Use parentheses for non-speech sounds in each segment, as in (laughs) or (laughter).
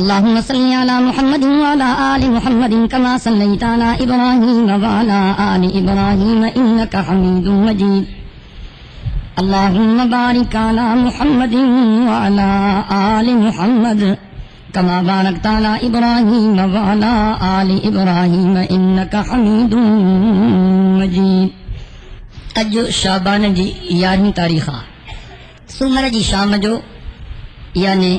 اللهم صل على محمد وعلى آل محمد كما صليت على إبراهيم وعلى آل إبراهيم إنك حميد مجيد. اللهم بارك على محمد وعلى آل محمد كما باركت على إبراهيم وعلى آل إبراهيم إنك حميد مجيد. اج شابان جي جی، یارہن تاریخہ۔ سومر جی شام جو یعنی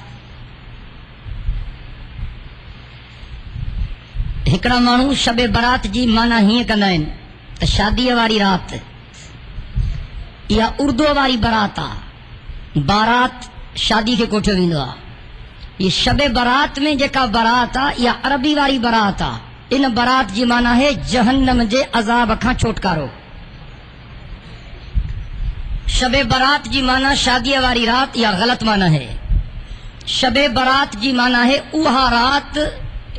مہ شب برات جی مانا ہی بارات شادی بارات بارات شادی شب بارات برات باراتی ان برات جی مانا ہے جہنم کے عذاب کا چھٹکار شب بارات جی شادی غلط مانا ہے۔ شب برات جی مانا ہے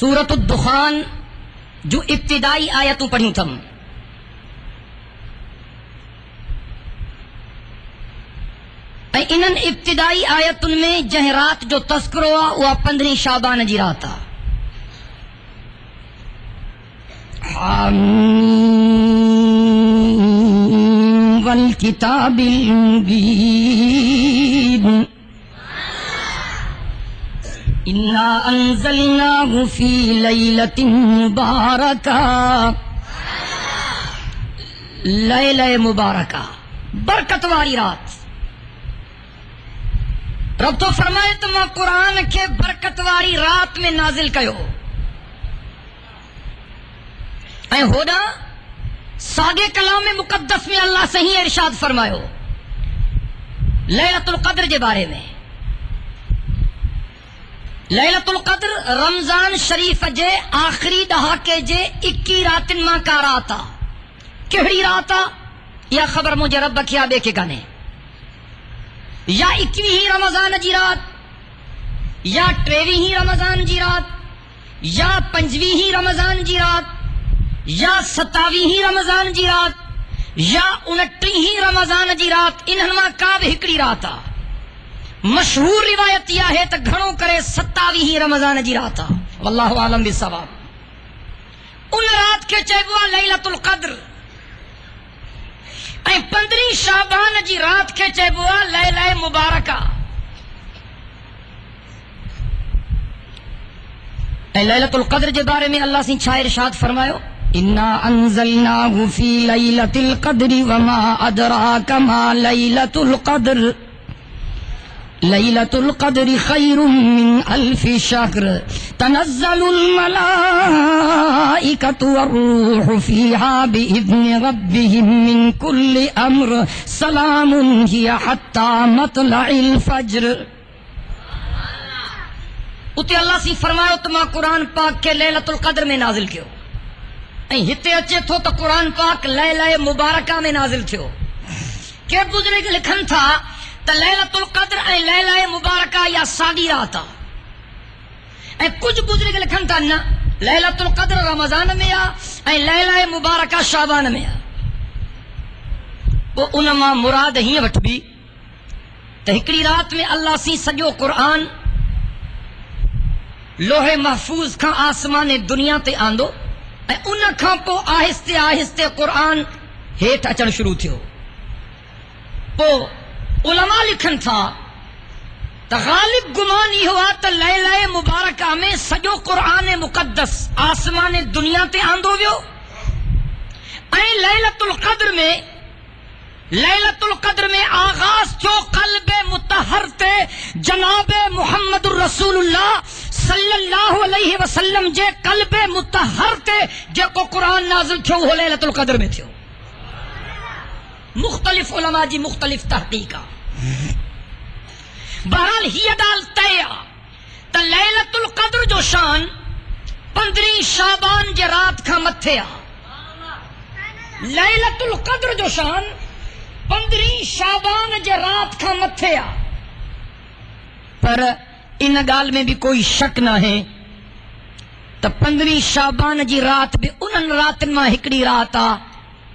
سورت الدخان، جو ابتدائی آیتوں پڑھی تھم انن ابتدائی آیتن میں جہرات جو تذکرو وہ پندرہ شابان جی راتا والکتاب المبین إنا أنزلناه في ليلة مباركة ليلة مباركة بركة واريرات رب تو فرمائے تو میں قرآن کے برکت واری رات میں نازل کیو۔ اے ہوڈا، ساگے کلام مقدس میں اللہ سے ہی ارشاد فرمایو لیلت القدر کے بارے میں۔ لیلت القدر، رمضان شریف جے، آخری دہاکے جے، اکی راتن ماں کا راتا۔ کہڑی راتا؟ یا خبر مجھے رب کیا بے کے گانے۔ یا اکوی ہی رمضان جی رات، یا ٹریوی ہی رمضان جی رات، یا پنجوی ہی رمضان جی رات، یا ستاوی ہی رمضان جی رات، یا انٹی ہی رمضان جی رات انہن ماں کا بھی ہکڑی راتا۔ مشہور روایت یہ ہے تو گھڑوں کرے ستاوی ہی رمضان جی رات واللہ عالم بھی ثواب ان رات کے چیبوا لیلت القدر۔ اے پندری شابان جی رات کے چیبوا لیلہ مبارکہ۔ اے لیلت القدر جے بارے میں اللہ سنچھا ارشاد فرمائیو اِنَّا أَنزَلْنَاهُ فِي لَيْلَةِ الْقَدْرِ وَمَا أَدْرَاكَ مَا لَيْلَةُ الْقَدْرِ۔ ليلة القدر خير من ألف شهر. تنزل الملائكة والروح فيها بإذن ربهم من كل أمر. سلام هي حتى مطلع الفجر. اتے اللہ سی فرمائے تما قرآن پاک کے لیلت القدر میں نازل کیو. ہتے اچے تھو تو قرآن پاک لیلہ مبارکہ میں نازل تھو کہ بزرگ لکھن تھا لیلت القدر اے لیلہ مبارکہ، یا ساگی راتا اے کچھ بزرگ لکھن تھا نا لیلت القدر رمضان میں آ، اے لیلہ مبارکہ شابان میں آ۔ وہ انما مراد ہی وٹ بھی۔ تحکری رات میں اللہ سی سجو قرآن۔ لوہے محفوظ کھا آسمان دنیا تے آندو۔ اے ان کھا پو آہستے آہستے قرآن ہیٹ اچن شروع تھیو۔ پو علماء لکھن تھا، تغالب غالب گمان ہی ہوا تا لیلہ مبارکہ میں سجو قرآن مقدس، آسمان دنیا تے آندو ویو۔ اے لیلت القدر میں لیلت القدر میں آغاز جو قلب متحر تے جناب محمد الرسول اللہ صلی اللہ علیہ وسلم جے قلب متحر تے، جے کو قرآن نازل چھو وہ لیلت القدر میں تھیو؟ مختلف علماء جی مختلف تحقیق بہرحال ہی ڈال طے لیلت القدر جو شان پندری شابان جی رات کا متھیا لیلت القدر جو شان پندری شابان جی رات کا متھیا پر ان گال میں بھی کوئی شک نہ ہے۔ تو پندری شابان جی رات بھی انہن رات میں ہکڑی رات آ۔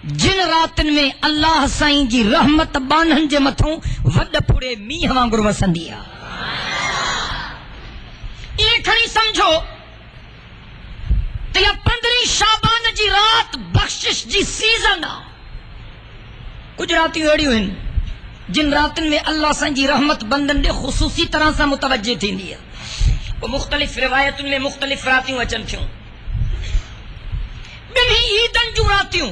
جن راتن میں اللہ سائیں جی رحمت بانن جے متھوں وڈ پھڑے میہ وانگر وسندی یہ کھڑی سمجھو تو یہ پندری جی رات بخشش جی سیزن آ۔ کچھ راتیوں اڑی ہوئیں جن راتن میں اللہ سائیں جی رحمت بندن دے خصوصی طرح سا متوجہ تھی دیا۔ وہ مختلف روایتن میں مختلف راتیوں اچن تھیوں بنی عیدن جو راتیوں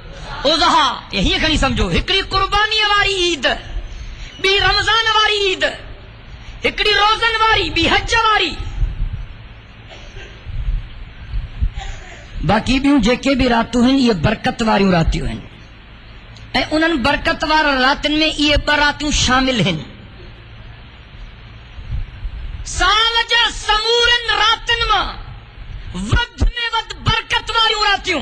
اوزہا، یہی کھڑی سمجھو، ہکڑی قربانی واری عید، بی رمضان واری عید، ہکڑی روزن واری بی حج واری باقی بھی جے کے بھی راتو ہیں، یہ برکت واری راتیوں ہیں۔ اے انہن برکت وار راتن میں یہ براتوں شامل ہیں۔ سالجا سمورن راتن ماں ود میں ود برکت واری راتیوں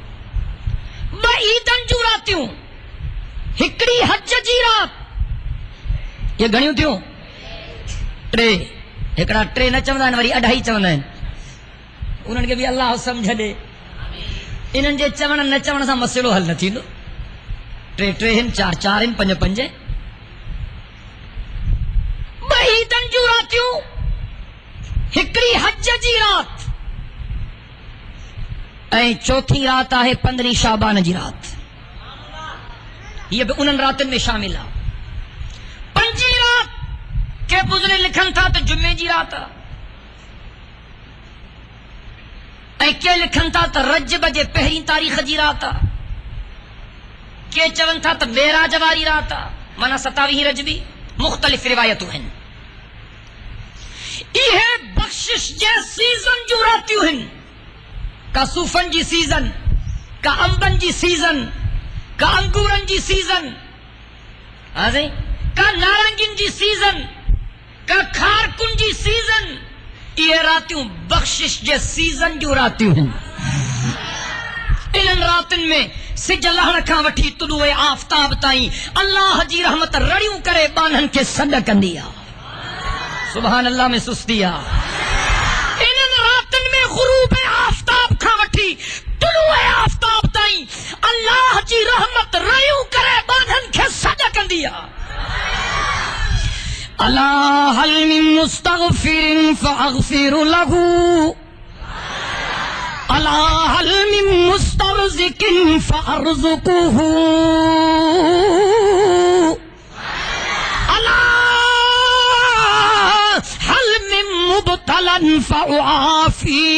ايدن جون راتيون هڪڙي هج جي رات. اهي گهڻيون ٿيون؟ ٽي. هڪڙا ٽي نه چوندا آهن وري اڍائي چوندا آهن. انهن کي به الله سمجهه ڏي. انهن جي چوڻ نه چوڻ سان مسئلو هل نه ٿيندو. ٽي ٽي آهن چار چار آهن پنج پنج. ٻه ايدن جون راتيون هڪڙي هج جي رات چوتھی رات آئے پندرہ شابان جی رات۔ یہ بھی انن راتن میں شامل ہے پنجی رات کے بزرے لکھن تھا تو جمعے جی رات کے لکھن تھا تو رج بجے پہری تاریخ جی رات کے چون تھا تو میرا جواری رات منا ستاوی رج بھی مختلف روایتوں ہیں یہ بخشش جے سیزن جو راتیوں ہیں کا سوفن جی سیزن کا امبن جی سیزن کا انگورن جی سیزن آزے کا نارنگن جی سیزن کا کھارکن جی سیزن یہ راتیوں بخشش جی سیزن جو راتیوں ہوں راتن میں سج اللہ رکھا وٹھی تلو اے آفتاب تائیں اللہ جی رحمت رڑیوں کرے بانہن کے صدق اندیا سبحان اللہ میں سستیا طلوع آفتاب تائیں، اللہ جی رحمت ریو کرے بانھن کے سجا کندیا اللہ حل من مستغفر فاغفر لہو۔ اللہ حل من مسترزق فارزقوہو اللہ حل من مبتلا فاعافيه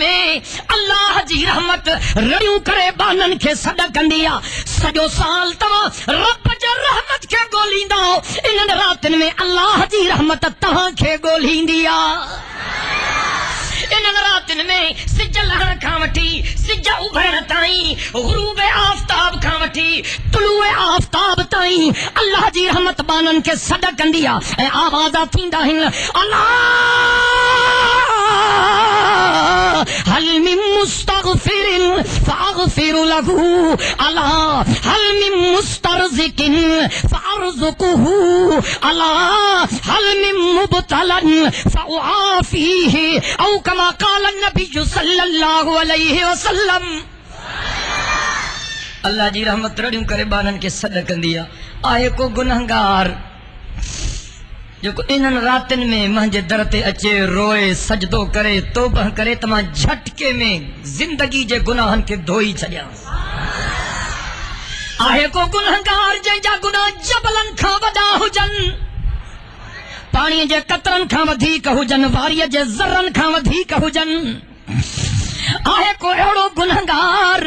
میں اللہ جی رحمت رڑیوں کرے بانن کے صدق کندیا۔ سجو سال تو رب جا رحمت کے گولین دا انن راتن میں اللہ جی رحمت تہاں کے گولین دیا انن رات میں سج لہر کھا وٹھی سج ابھر تائیں غروب آفتاب کھا وٹھی طلوع آفتاب تائیں اللہ جی رحمت بانن کے صدق کندیا اے آوازا تھیندا ہن اللہ حل من مستغفر فاغفر له اللہ حل من مسترزق فارزقه اللہ حل من مبتلا فاعافیه او کما قال النبی نبی صلی اللہ علیہ وسلم اللہ جی رحمت رڑیوں کرے بانن کے صدق دیا۔ آئے کو گنہگار۔ جو کو انہن راتن میں مہنجے درتے اچے روئے سجدو کرے، توبہ کرے تمہاں جھٹکے میں زندگی جے گناہن کے دھوئی چھڑیا آئے کو گنہگار، جے جا گناہ جبلن کھا ودا ہو جن۔ پانی جے قطرن کھا ودھی کہو جن واری جے زرن کھا ودھی کہو جن آئے کو ایڑو گنہگار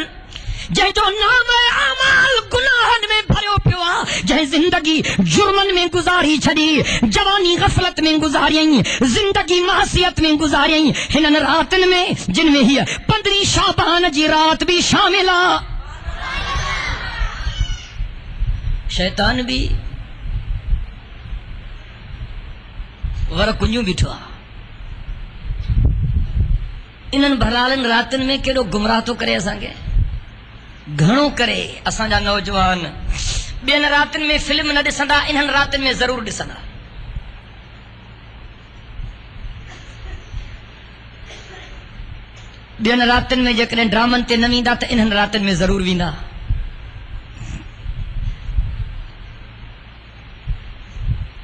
جے جو نام آمال گناہن میں بھریو پیوا جے زندگی جرمن میں گزاری چھڑی جوانی غفلت میں گزاری ہیں زندگی محصیت میں گزاری ہیں ہنن راتن میں جن میں ہی ہے پندری شابان جی رات بھی شاملہ شیطان بھی ور کنجو بٹھوا انن بھلالن راتن میں کیڑو گمراہ تو کرے اساں کے؟ گھنو کرے اساں جا نوجوان۔ بین راتن میں فلم نہ ڈسندا انن راتن میں ضرور بین راتن میں جے ڈرامن تے نہ ویندا تے انن راتن میں ضرور ویندا۔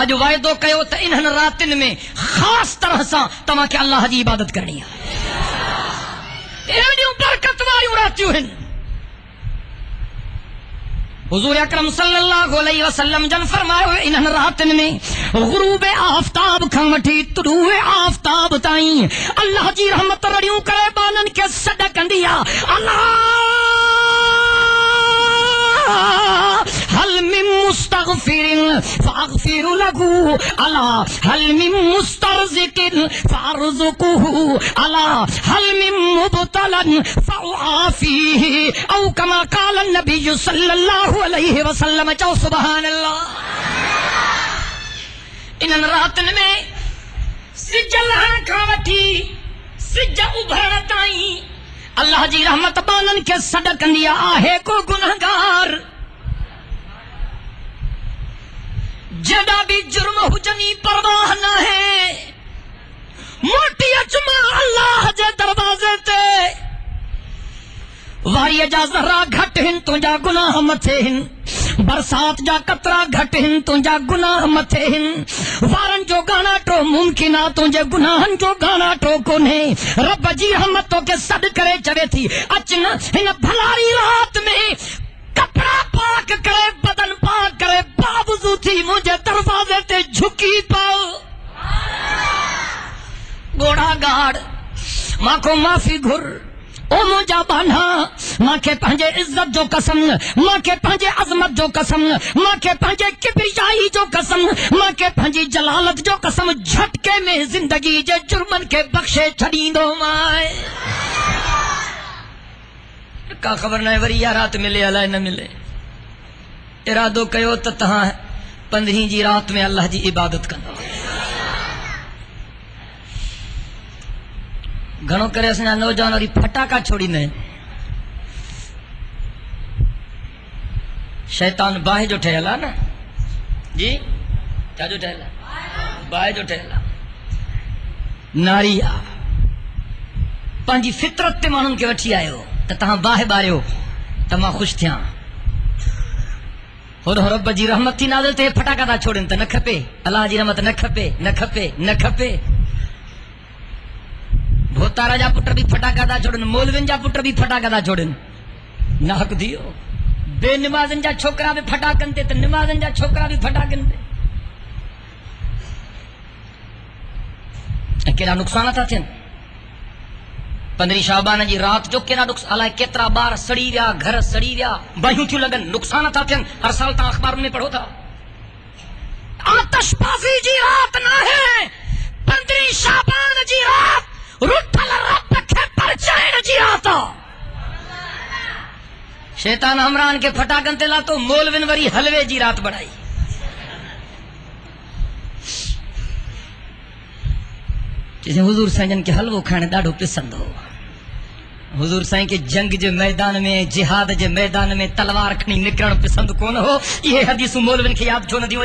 اج وائدو کہو تا انہن راتن میں خاص طرح سا تما کے اللہ جی عبادت کرنی ہے۔ ایڑیوں برکت واریوں راتیوں ہن۔ حضور اکرم صلی اللہ علیہ وسلم جن فرمایا انہن راتن میں، غروب آفتاب کھاں وٹھی آفتاب تائیں۔ اللہ جی رحمت رڑیوں کرے بانن کے صدق اندیا اللہ! مستغفر فاغفر لگو على حل من مسترزق؟ فارزقه على حل من مبتلا فعافیه او کما قال النبی صلی اللہ علیہ وسلم چو سبحان اللہ. انن راتن میں سج لہن کھاوٹی وٹھی سج ابھر اللہ جی رحمت بالن کے صدق نیا آہے کو گنہگار جڑا بھی جرم ہو جنی پرواہ نہ ہے۔ موٹی اچما اللہ جے دروازے تے۔ واری جا زہرا گھٹ ہن تو جا گناہ متھے ہن۔ برسات جا قطرہ گھٹ ہن تو جا گناہ متھے ہن۔ وارن جو گانا ٹو ممکن آ جے گناہن جو گانا ٹو کونے۔ رب جی رحمتوں کے صد کرے چوے تھی۔ اچنا ہن بھلاری رات میں۔ کپڑا پاک کرے، بدن پاک کرے، باوضو تھی مجھے دروازے تے جھکی پاؤ۔ گوڑا گاڑ ماں کو معافی گھر، او مجھا بانا ماں کے پانجے عزت جو قسم، ماں کے پانجے عظمت جو قسم، ماں کے پانجے کبریائی جو قسم، ماں کے پانجی جلالت جو قسم، جھٹکے میں زندگی جے جرمن کے بخشے چھڑی دو مائے۔ کا خبر نہ وریا رات ملے الائے نہ ملے۔ ارادو کیو تو تہاں پندرہی جی رات میں اللہ جی عبادت کرنا۔ گھنو کرے اسنا نوجوان اور پھٹاکا چھوڑی نے۔ شیطان باہ جو ٹھہلا نا۔ جی؟ کیا جو ٹھہلا باہ جو ٹھہلا ناری پانجی فطرت تے مانن کے وٹھی آئے ہو۔ تو تہاں باہ بارے ہو تمہاں خوش تھیاں ہور ہور رب جی رحمت تھی نازل تے پھٹا کا دا چھوڑن تے نہ کھپے اللہ جی رحمت نہ کھپے نہ کھپے نہ کھپے بھوتارا جا پٹر بھی پھٹا کا دا چھوڑن مولوین جا پٹر بھی پھٹا کا دا چھوڑن ناک دیو بے نمازن جا چھوکرا بھی پھٹا کنتے تے نمازن جا چھوکرا بھی پھٹا کنتے کیڑا نقصانہ تھا تھن پندری شابان جی رات جو کینا نقص الا کترا بار سڑی ریا، گھر سڑی ریا، بہیوں تھی لگن، نقصان تھا تھن ہر سال تا اخبار میں پڑھو تھا۔ آتش بازی جی رات نہ ہے پندری شابان جی رات رتل رب کے پر جائن جی آتا۔ شیطان ہمران کے پھٹا گنتے لا تو مولون وری حلوے جی رات بڑھائی۔ جسے حضور سنجن کے حلو کھانے ڈاڑو پسند ہو۔ حضور سائیں کے جنگ جے میدان میں، جہاد جے میدان میں تلوار کھنی نکرن پسند کون ہو؟ یہ حدیث مولون کے یاد چھو نہ دیو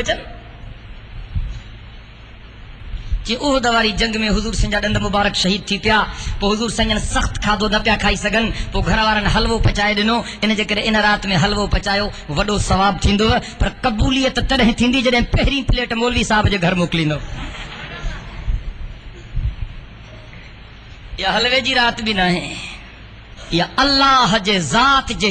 کہ اوہ دواری جنگ میں حضور سنجا ڈند مبارک شہید تھی پیا، پو حضور سنجن سخت کھادو نہ پیا کھائی سگن، پو گھر حلوو پچائے ڈنو۔ ان جے کرے رات میں حلوو پچایو وڈو ثواب تھیندو۔ پر قبولیت تڑہ تھیندی جڑے پہری پلیٹ مولوی صاحب جو گھر موکلیندو یا حلوے جی رات بھی نہ ہے یا اللہ جے ذات جے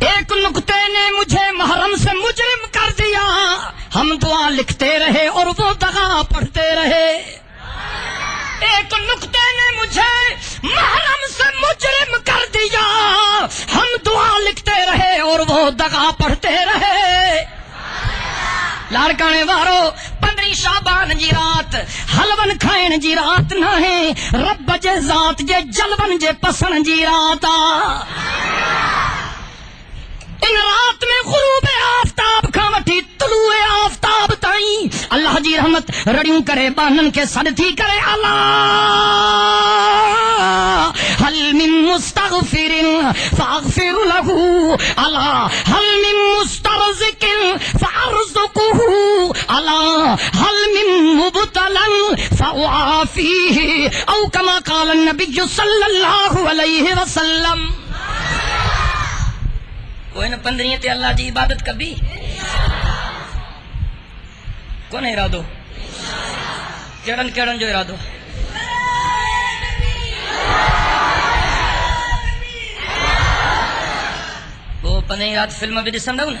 ایک نکتے نے مجھے محرم سے مجرم کر دیا۔ ہم دعا لکھتے رہے اور وہ دغا پڑھتے رہے۔ ایک نکتے نے مجھے محرم سے مجرم کر دیا۔ ہم دعا لکھتے رہے اور وہ دگا پڑھتے رہے۔ لاڑکانے وارو، پندری شابان جی رات، حلون کھائن جی رات نہ ہے۔ رب جے ذات جے جلون جے پسن جی رات۔ آ ان رات میں غروب آفتاب کھا وٹھی طلوع آفتاب تائیں۔ اللہ جی رحمت رڑیوں کرے بانن کے سر تھی کرے، اللہ۔ حل من مستغفر فاغفر له اللہ، حل من مسترزق فارزقه اللہ، حل من مبتلا فاعافیه او کما قال النبی صلی اللہ علیہ وسلم۔ کوئی نہ پندریاں تے اللہ جی عبادت کبھی کون ارادو؟ کیڑن کیڑن جو ارادو؟ وہ پندرہیں رات فلم بھی دسن دو نا۔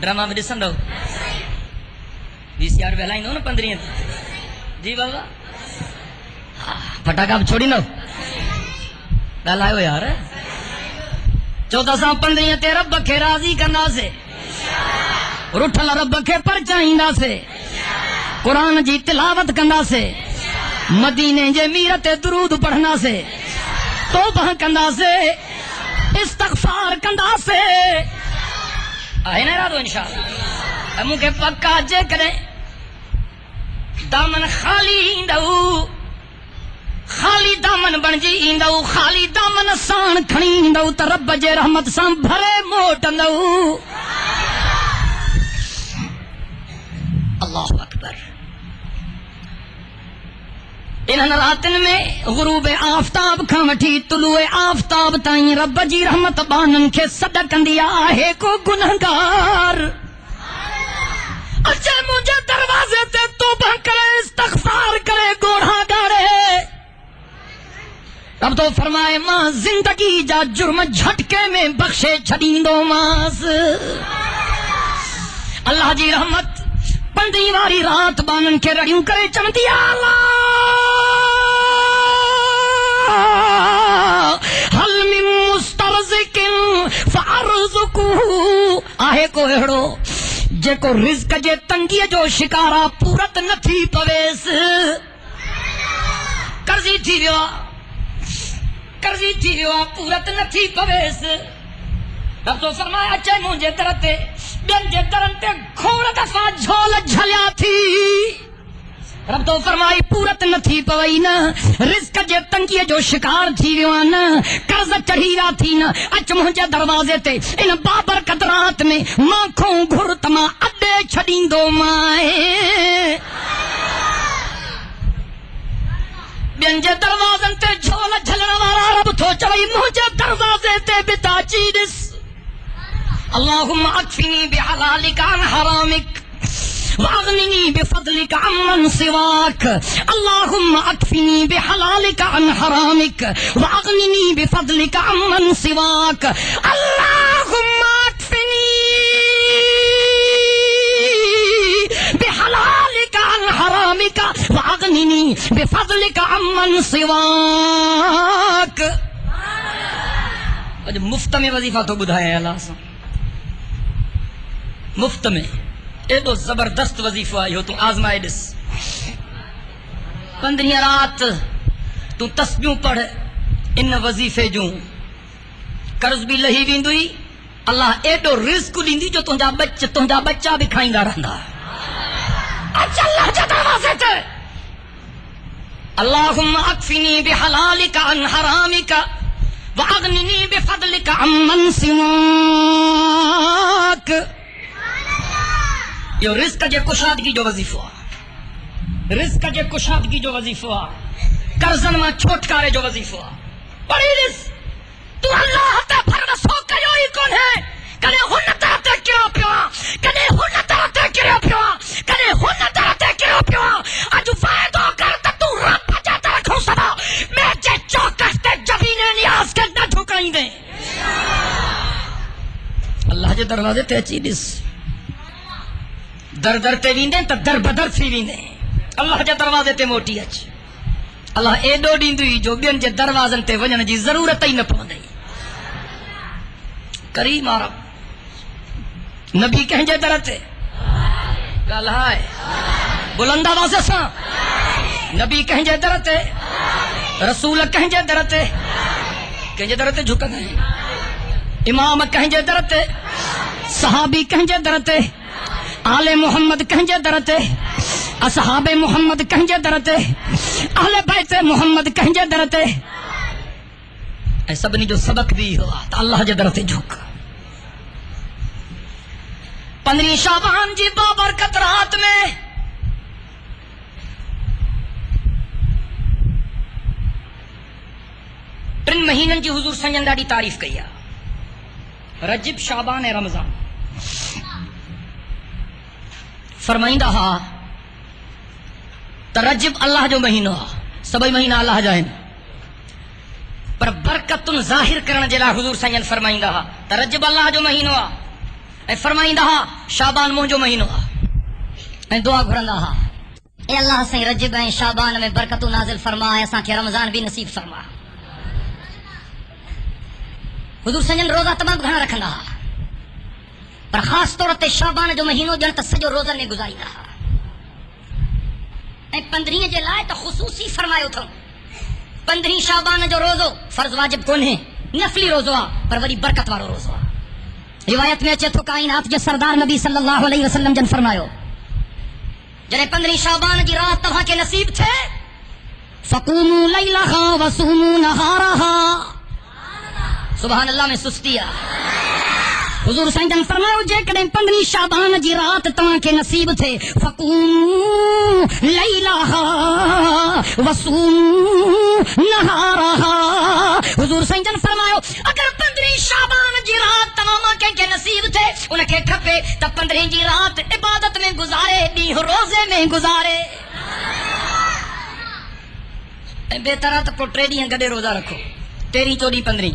ڈرامہ بھی دسن دو بی سی آر بہلائیں دو نا پندرہیں جی بابا۔ فٹاکا چھوڑی نو گل آئے ہو یار۔ چودہ سا پندرہ تیر بکھے راضی کرنا سے۔ روٹھل ربکھے پر چاہیدا سے۔ قرآن جی تلاوت کرنا سے۔ مدینے جے میرت درود پڑھنا سے۔ توبہ کرنا سے۔ استغفار کرنا سے۔ آئے نا رادو انشاءاللہ۔ ہموں کے پکا جے کریں۔ دامن خالی دو دامن خالی دو خالی دامن بن جی ایندو خالی دامن سان کھنی ایندو تا رب جے رحمت سان بھرے موٹندو اللہ اکبر۔ انہاں راتن میں غروب آفتاب کھا وٹھی، طلوع آفتاب تائیں رب جی رحمت بانن کے صدق اندیا آہے کو گنہگار۔ اچھے مجھے دروازے تے توبہ کرے، استغفار کرے گوڑھا گاڑے۔ تب تو فرمائے، ماں، زندگی جا جرم جھٹکے میں بخشے چھڈیندو ماس اللہ جی رحمت پندی واری رات بانن کے رڑیوں کرے چمتی اللہ حل من مسترزق فعرزکو آہے کو اڑو جے کو رزق، جے تنگی، جو شکارہ پورت نتھی پویس۔ کرزی تھی بیوہ کرزی تھی پورت نہ پویس رب تو فرمایا اچھے مونجے ترتے بین جے ترن تے گھوڑ دفعہ جھول جھلیا تھی رب تو فرمائی پورت نہ پوئی نا رزق جے تنگیے جو شکار تھی ویو نا چڑھی را تھی نا اچ مجھے دروازے تے ان بابر قدرات میں ماں کھوں گھر تما اڈے چھڑیندو مائے گنج دروازن تے جھولا جھلنا وارا رب تھو چڑی مجھے دروازے تے بتا چیرس اللہم اکفنی بحلالک عن حرامک بفضلک عمن سواک۔ اللہم اکفنی بحلالک عن حرامک بفضلک عمن سواک۔ اللہم کا واغنینی بفضل کا امن سواک اج مفت میں وظیفہ تو بدھایا اللہ سا مفت میں اے دو زبردست وظیفہ یہ تو آزمائے دس. پندریہ رات تو تسبیوں پڑھ، ان وظیفے جو قرض بھی لہی ویندوئی، اللہ اے دو رزق دیندی جو تنجا بچ تنجا بچہ بھی کھائیں رہندا جلت دروازے سے اللہم اکفنی بحلالک عن حرامک واغننی بفضلک عن من سواک! یہ رزق کے کشادگی جو وظیفہ رزق کے کشادگی جو وظیفہ کرزن میں چھوٹکارے جو وظیفہ بڑی رزق! تو اللہ دروازے تے اچھی دس در در تے ویندے تا در بدر سی ویندے اللہ جا دروازے تے موٹی اچھ جی۔ اللہ اے ایڈو ڈیندوی جو بین جے دروازن تے وجن جی ضرورت ہی نہ پوندے کریم عرب نبی کہیں جے در تے گل ہائے بلندہ واسے ساں۔ نبی کہیں جے در تے رسول کہیں جے در تے کہیں جے در تے جھکنا ہے امام کہیں جے در تے صحابی کہنجے درتے آل محمد کہنجے درتے اصحاب محمد کہنجے درتے آل بیت محمد کہنجے درتے اے سب نے جو سبق دی ہوا تو اللہ جے درتے جھک۔ پندری شابان جی بابرکت رات میں۔ ٹن مہینن جی حضور سنجن ڈاڑی تعریف کیا۔ رجب شابان رمضان۔ فرمائندہ ہا، ترجب اللہ جو مہینہ سبئی مہینہ اللہ جائن پر برکتن ظاہر کرن جلا حضور سنجن فرمائندہ ہا، ترجب اللہ جو مہینہ اے فرمائندہ ہا، شابان مہ جو مہینہ اے دعا گھرندہ ہا۔ اے اللہ سن رجب اے شابان میں برکتوں نازل فرما اساں کے رمضان بھی نصیب فرما۔ حضور سنجن روزہ تمام گھنا رکھن ہا۔ پر خاص طور پر شعبان جو مہینوں جن تا سجو روزہ نے گزائی رہا۔ اے پندری جے لائے تا خصوصی فرمائے ہوتا ہوں پندری شعبان جو روزو فرض واجب کون ہے نفلی روزو آ پر وری برکت وارو روزو آ روایت میں اچھے تو کائن آپ جے سردان نبی صلی اللہ علیہ وسلم جن فرمائے ہو۔ جنہیں پندری شعبان جی رات تا ہاں کے نصیب تھے۔ فَقُومُوا لَيْلَهَا وَسُومُوا نَهَارَهَا سبحان اللہ میں سستی آ۔ حضور سائیں جن فرماؤ جے کڈیں پندنی شابان جی رات تاں کے نصیب تھے فقوم لیلہا وسوم نہارہا حضور سائیں جن فرماؤ، اگر پندنی شابان جی رات تمام کے کے نصیب تھے، ان کے کھپے تب پندرہ جی رات عبادت میں گزارے دی روزے میں گزارے۔ بہتر ہے تو کو ٹے روزہ رکھو، تیری چوڈی پندرہ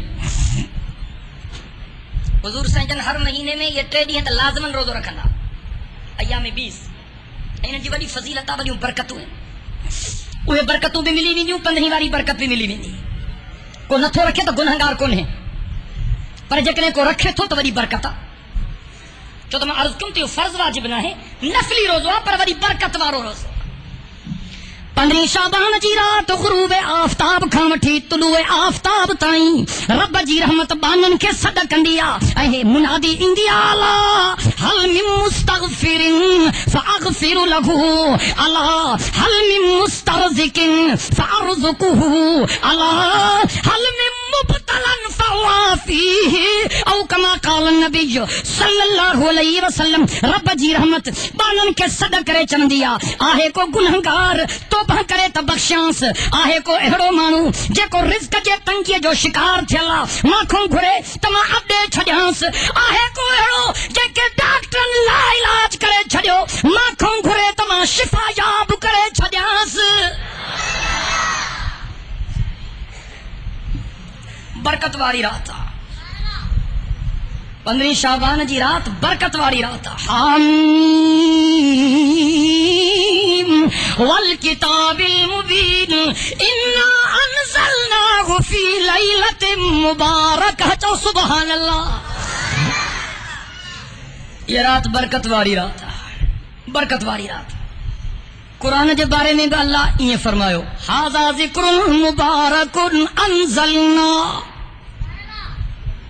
حضور سنجن ہر مہینے میں یہ ٹے ڈیہن لازمن روزو رکھنا۔ ایام بیس۔ ان جی وڈی فضیلتا وڈیوں برکتوں اوے برکتوں بھی ملی ویندیوں پندرہیں واری برکت بھی ملی ویندی کو نتھو رکھے تو گنہگار کون ہے پر جکنے کو رکھے تو تو وڈی برکت آ۔ تو تم عرض کم تو فرض واجب نہ ہے، نفلی روزو پر وڈی برکت وارو روزو پندری شابان جی رات غروب آفتاب کھا وٹھی طلوع آفتاب تائیں۔ رب جی رحمت بانن کے صدق اندیا اے منادی اندیا لا۔ حل من مستغفر فاغفر لہو۔ اللہ حل من مسترزق فارزقہ اللہ حل من مبتلا فهو فيه او كما قال النبي صلى الله عليه وسلم، رب جي رحمت، بانن کے صدا کرے چندیا، آہے کو گنہگار، توبہ کرے تا بخشانس آہے کو اہڑو مانو، جے کو رزق جے تنگی جو شکار تھیلا ماکھوں گھرے تما عبدے چھڑیانس آہے کو اہڑو، جے کے ڈاکٹرن لا علاج کرے چھڑیو ماکھوں گھرے تما شفا یاب کرے چھڑیانس موسیقی برکت والی رات پندرہ شابان جی رات برکت والی رات حامیم والکتاب المبین، انا انزلناہ فی لیلت مبارک چو سبحان اللہ یہ رات برکت والی رات برکت والی رات قرآن کے بارے میں بھی اللہ یہ فرماؤ ہاضا ذکر مبارک انزلنا۔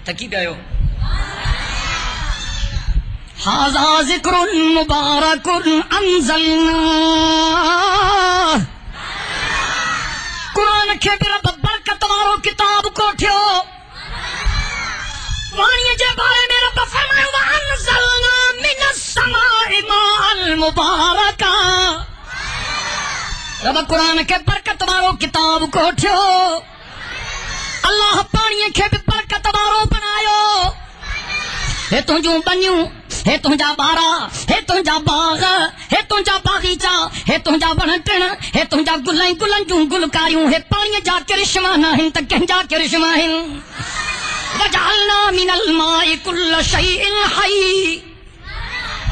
تھکی پہ آئے ہاضا ذکر مبارک انزل قرآن کے پھر برکت وارو کتاب کو تھیو پانی جے بارے میں رب فرمائے وانزلنا من السماء ماء المبارک رب قرآن کے برکت وارو کتاب کو تھیو الله پاڻيءَ کي به برڪت وارو بنايو هي تنهنجون بنيون هي تنهنجا ٻارا هي تنهنجا باغ هي تنهنجا باگيچا هي تنهنجا وڻ ٽڻ هي تنهنجا گل گلن جون گلڪاريون هي پاڻيءَ جا ڪرشما نه آهن ته ڪنهن جا ڪرشما آهن وجالنا منل ماءِ ڪل شيئن هئي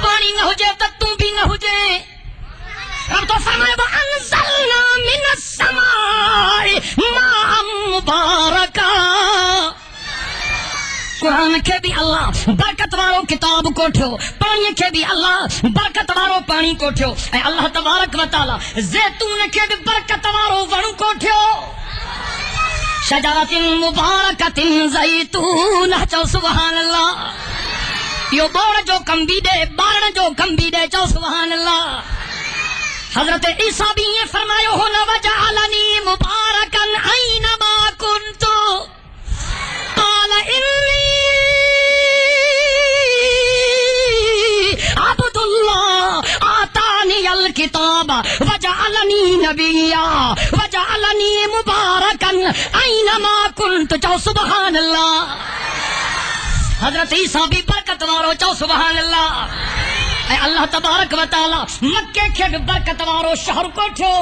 پاڻي نه هجي ته تون به نه هجي قرآن کے بھی اللہ برکت وارو کتاب کو ٹھو پانی کے بھی اللہ برکت وارو پانی کو ٹھو اے اللہ تبارک و تعالی زیتون کے بھی برکت وارو ون کو ٹھو شجرت مبارکت زیتون چو سبحان اللہ یو بوڑ جو کم بھی دے بارن جو کم بھی دے چو سبحان اللہ حضرت عیسیٰ بھی یہ فرمایا ہو نوجہ علنی مبارکن اینما آتاني الكتاب وجعلني نبيا. وجعلني مباركا أينما كنت. جو سبحان الله حضرت عیسیٰ بھی برکت وارو چو سبحان اللہ اے اللہ تبارک و تعالی، مکے کے برکت وارو شہر کو ٹھو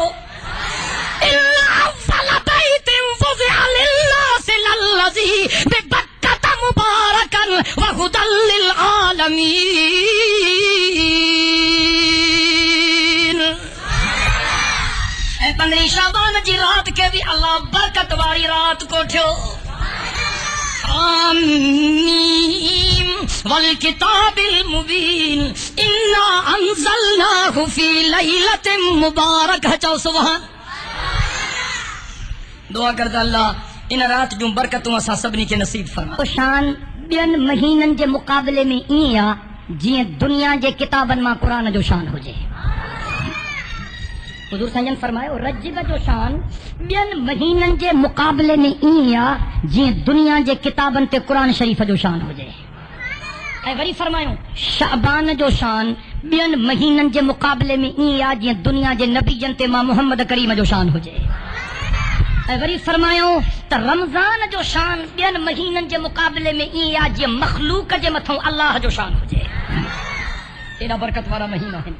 إن أول بيت وضع للناس للذي ببكة مباركا وهدى للعالمين. پندری شابان جی رات کے بھی اللہ برکت واری رات کو ٹھو آمین والکتاب المبین انا انزلناہ فی لیلت مبارک چو سبحان دعا کرتا اللہ ان رات جو برکتوں اسا سبنی کے نصیب فرما شان بین مہینن جے مقابلے میں این یا جی دنیا جے کتابن ماں قرآن جو شان ہو جائے حضور سنجن فرمائے رجب جو شان بین مہینن جے مقابلے میں اینیا جی دنیا جے کتابن تے قرآن شریف جو شان ہو جائے. وری فرمایوں شعبان جو شان بین مہینن جے مقابلے میں اینیا جی دنیا جے نبی جن تے ماں محمد کریم جو شان ہو جائے. وری فرمایوں تا رمضان جو شان بین مہینن جے مقابلے میں اینیا جی مخلوق جے متھوں اللہ جو شان ہو جائے. تیرا برکت والا مہینہ ہے۔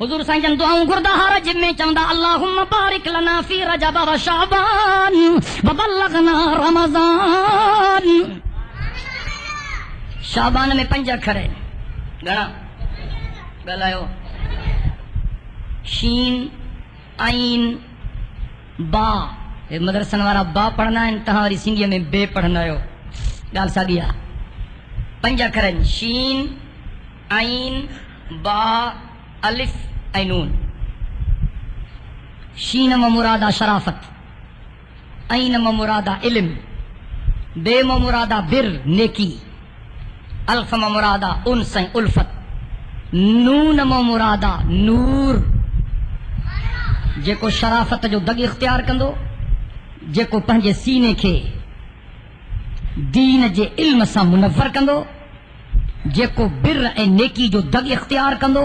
حضور سائیں جن دعاؤں گردہ ہارا جب میں چندہ اللہم بارک لنا فی رجب و شعبان وبلغنا رمضان۔ شعبان میں پنجہ کھڑے گنا گلائیو شین آئین با۔ مدرسن وارا با پڑھنا انتہا واری سنگیہ میں بے پڑھنا ہے۔ گال سا گیا پنجہ کرن شین آئین با، الف۔ اینون شینم مرادہ شرافت اینم مرادہ علم بے مرادہ بر نیکی الف مرادہ انس الفت نونم مرادہ نور جیکو شرافت جو دگ اختیار کندو، جیکو پنجے سینے کے دین جے علم سے منور کندو، جیکو بر اے نیکی جو دگ اختیار کندو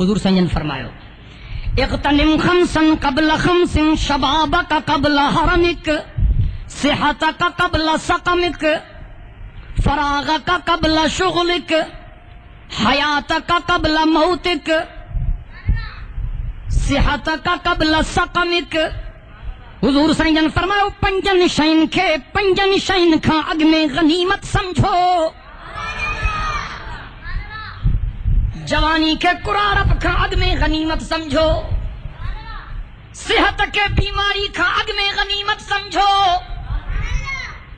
حضور سنجن فرمایو اقتنم خمسن قبل خمس شبابك قبل حرمك صحتك قبل سقمك فراغك قبل شغلك حياتك قبل موتك صحت کا قبل سقمک حضور سنجن فرماؤ، پنجن شین کے پنجن شین کا اگ میں غنیمت سمجھو۔ جوانی کے قرارب کھا اگ میں غنیمت سمجھو۔ صحت کے بیماری کا اگ میں غنیمت سمجھو۔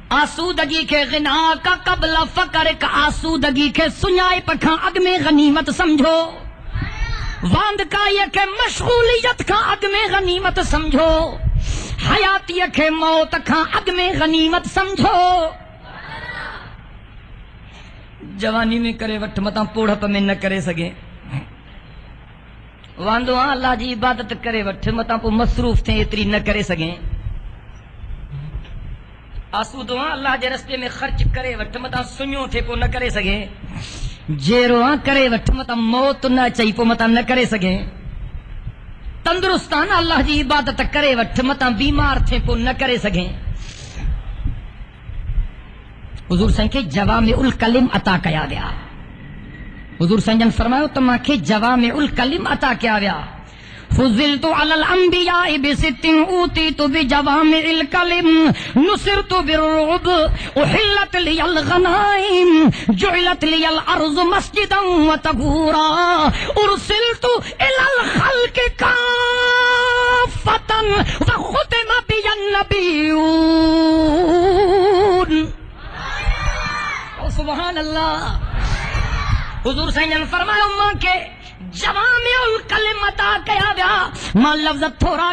آسودگی کے غنا کا قبل فقر کا آسودگی کے سنائے پکھا اگ میں غنیمت سمجھو۔ واند کا یہ کہ مشغولیت کا عدم غنیمت، سمجھو۔ حیاتی کے موت کا عدم غنیمت، سمجھو۔ جوانی میں کرے وٹ متا پوڑپ میں نہ کرے سگے۔ واندو آ اللہ جی عبادت کرے وٹ متا پو مصروف تھے اتری نہ کرے سگے۔ آسو دو آ اللہ جی رستے میں خرچ کرے وٹ متا سنیوں تھے پو نہ کرے سگے۔ جیرو روہاں کرے وٹھ متا موت نہ چاہی پو متا نہ کرے سگے۔ تندرستان اللہ جی عبادت کرے، وٹھ متا بیمار تھے پو نہ کرے سگے۔ حضور سن کے جوام الکلم عطا کیا گیا۔ حضور سنجن فرمایا تما کے جوام الکلم عطا کیا گیا۔ فضلت على الانبياء بست اوتيت بجوامع الكلم، نصرت بالرعب احلت لي الغنائم، جعلت لي الارض مسجدا وتبورا ارسلت الى الخلق كافة وختم بي النبيون. سبحان اللہ حضور سین فرمایا امہ کے جوام الکلمت آ کیا ویا ماں لفظ تھوڑا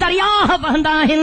دریا بہندا ہن۔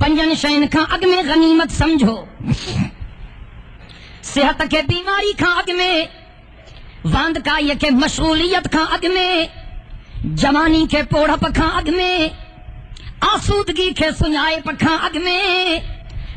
پنجن شین کا اگ میں غنیمت سمجھو۔ صحت کے بیماری کا اگ میں واند کا یہ کے مشغولیت کا اگ میں جوانی کے پوڑھ پکھا اگ میں آسودگی کے سنائے پکھا اگ میں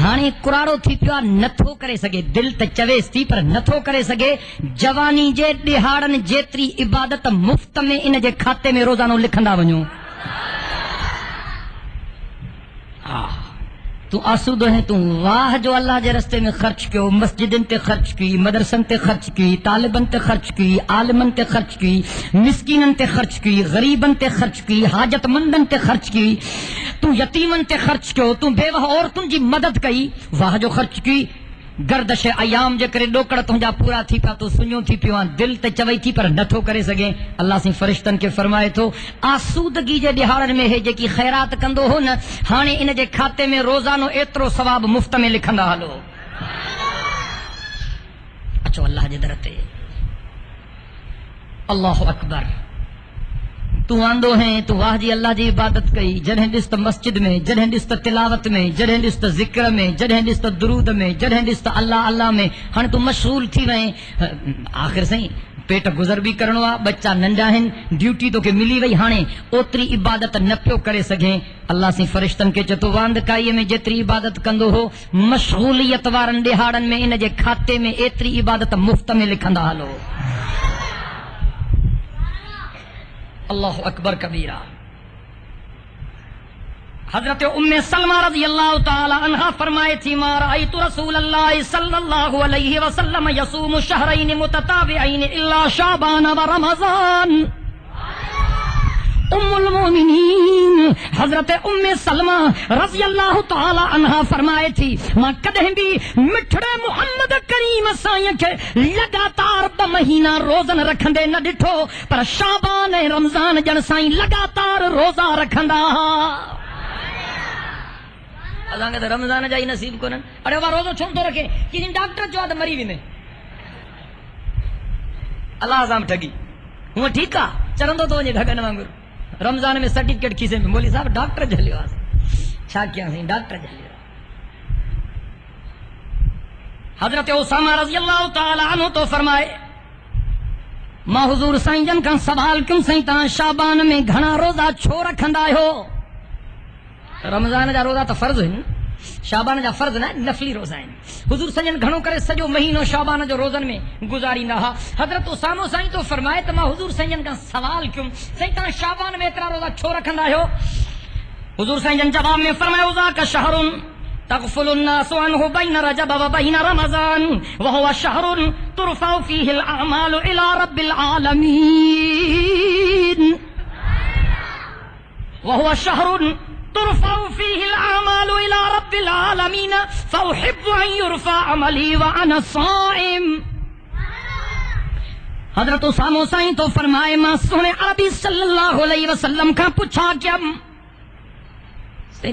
هاڻي ڪراڙو ٿي پيو آهي نٿو ڪري سگهي. دل ته چويس ٿي پر نٿو ڪري سگهي. جواني جي ڏهاڙن جيتري عبادت مفت ۾ ان جي کاتي ۾ روزانو لکندا وڃو. ها تو آسود ہے، تو واہ جو اللہ جے رستے میں خرچ کیو، مسجدن تے خرچ کی، مدرسن تے خرچ کی، طالبن تے خرچ کی، عالمن تے خرچ کی، مسکینن تے خرچ کی، غریبن تے خرچ کی حاجت مندن تے خرچ کی، تو یتیمن تے خرچ کیو، تو بیوہ عورتن جی مدد کئی، واہ جو خرچ کی گردش ایام جے کرے ڈوکڑ تنجا پورا تھی پیا تو سنیو تھی پیو دل تے چوئی تھی پر نتھو کرے سگے۔ اللہ سی فرشتن کے فرمائے تو، آسودگی جے ڈہارن میں ہے جے کی خیرات کندو ہو نا ہانے ان جے کھاتے میں روزانو ایترو ثواب مفت میں لکھندا ہلو۔ اچھو اللہ جے درتے۔ اللہ اکبر۔ تو آندو ہیں، تو واہ جی اللہ جی عبادت کئی۔ جڑیں ڈست مسجد میں جڑیں ڈست تلاوت میں جڑیں ڈست ذکر میں جڑیں ڈست درود میں جڑیں ڈست اللہ اللہ میں۔ ہن تو مشغول تھی ویں آخر سہیں پیٹ گزر بھی کرنو آ بچہ ننڈا ہن، ڈیوٹی تو کے ملی وئی ہانے۔ اوتری عبادت نہ پیو کرے سگیں اللہ سی فرشتن کے چتو واند کائی میں جتری عبادت کندو ہو۔ مشغولیت وارن ڈہاڑن میں ان جے کھاتے میں ایتری عبادت مفت میں لکھندا ہلو۔ اللہ اکبر کبیرہ۔ حضرت ام سلمہ رضی اللہ تعالی عنہ فرمائے تھی، ما رأیت رسول اللہ صلی اللہ علیہ وسلم یصوم شہرین متتابعین الا شعبان و رمضان. ام المومنین حضرت ام سلمہ رضی اللہ تعالی عنہ فرمائے تھی ماں کدہ بھی مٹھڑے محمد کریم سائن کے لگاتار دا مہینہ روزن رکھن دے نہ ڈٹھو، پر شابان رمضان جن سائن لگاتار روزہ رکھن رکھندا اساں تے رمضان جائی نصیب کو نن اڑے وہاں روزو چھوڑ تو رکھے کسی ڈاکٹر جو تے مری بھی میں۔ اللہ اعظم ٹھگی۔ ہوں ٹھیک ہے چرندو تو انجھے ڈھگن وانگرو رمضان میں سرٹیفکیٹ کھیسے میں بولی صاحب، ڈاکٹر جھلیو آس چھا کیا ہوں ڈاکٹر جھلیو حضرت اسامہ رضی اللہ تعالی عنہ تو فرمائے، ما حضور سائیں جن کا سوال کم سائیں تاں شابان میں گھنا روزہ چھو رکھن دائے ہو؟ رمضان جا روزہ تو فرض ہے نا۔ شابان جا فرض نہ نفلی روزہ آئیں حضور سجن گھنو کرے سجو مہینو شابان جو روزن میں گزاری نہا حضرت اسامو سائیں تو فرمائے تو ماں حضور سجن کا سوال کیوں؟ سائیں تاں شابان میں اترا روزہ چھو رکھن آئے ہو؟ حضور سجن جواب میں فرمائے، اوزا کا شہرن تغفل الناس عنہ بین رجب و بین رمضان، وہو شہرن ترفع فیہ الاعمال الى رب العالمین۔ وہو شہرن ترفع فيه الأعمال إلى رب العالمين فأحب أن يرفع عملي وأنا صائم. حضرت اسامو سائیں تو فرمائے ماسوں نے عربی صلی اللہ علیہ وسلم کا پوچھا جب سے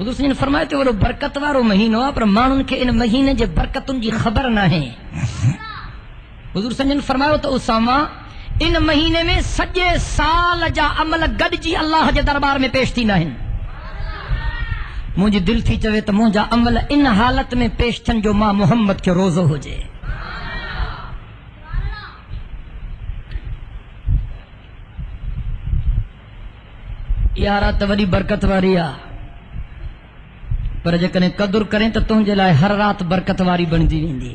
حضور سین فرمائے تو وہ برکت وارو مہینو پر مانن کے ان مہینے جے برکتن جی خبر نہ ہے (laughs) حضور سین فرمایا تو اسامہ ان مہینے میں سجے سال جا عمل گڈ جی اللہ کے دربار میں پیش تھی نہ مجھے دل تھی چوے تو مجھا عمل ان حالت میں پیش تھن جو ماں محمد کے روزو ہو جائے یارا تو برکت واری آ۔ پر جے قدر کریں تو تجھے لائے ہر رات برکت واری بنتی ویندی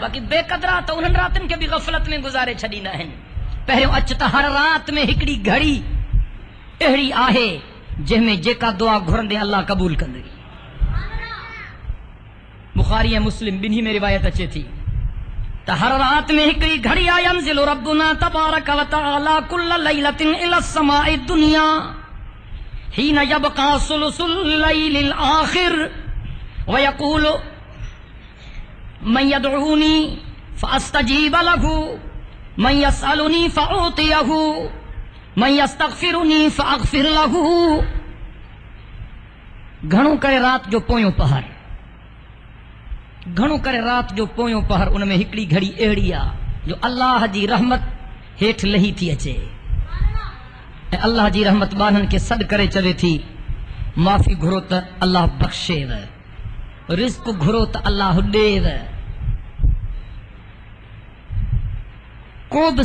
باقی بے قدرا تو انہن راتن کے بھی غفلت میں گزارے چھڑی نہ ہن پہرے اچتا ہر رات میں ہکڑی گھڑی اہڑی آہے جے میں جے کا دعا گھرن دے اللہ قبول کر دے بخاری مسلم بنہی میں روایت اچھے تھی۔ تا ہر رات میں ہکڑی گھڑی آینزل ربنا تبارک و تعالی کل لیلت الی السماء الدنیا۔ حین یبقا سلسل اللیل الاخر ویقولو من يدعوني فاستجيب له، من يسألني فأعطيه، من يستغفرني فأغفر له. گھنوں کرے رات جو پویوں پہر، گھنوں کرے رات جو پویوں پہر، ان میں ہکڑی گھڑی اہڑی جو اللہ جی رحمت ہیٹھ لہی تھی اچے۔ اللہ جی رحمت بانن کے صد کرے چلے تھی، معافی گھرو تا اللہ بخشے رزق گھرو تا اللہ دے کو بھی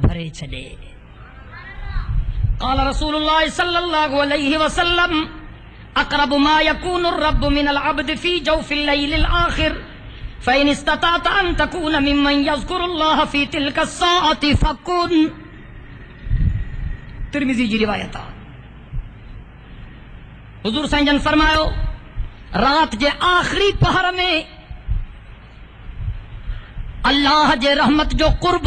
بھرے چھڈے قال رسول الله صلى الله عليه وسلم، اقرب ما يكون الرب من العبد في جوف الليل الاخر فان استطعت ان تكون ممن يذكر الله في تلك الساعه فكن۔ ترمذی جی روایت حضور سائیں جن رات جے آخری پہر میں اللہ جے رحمت جو قرب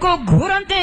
کو گھرن دے،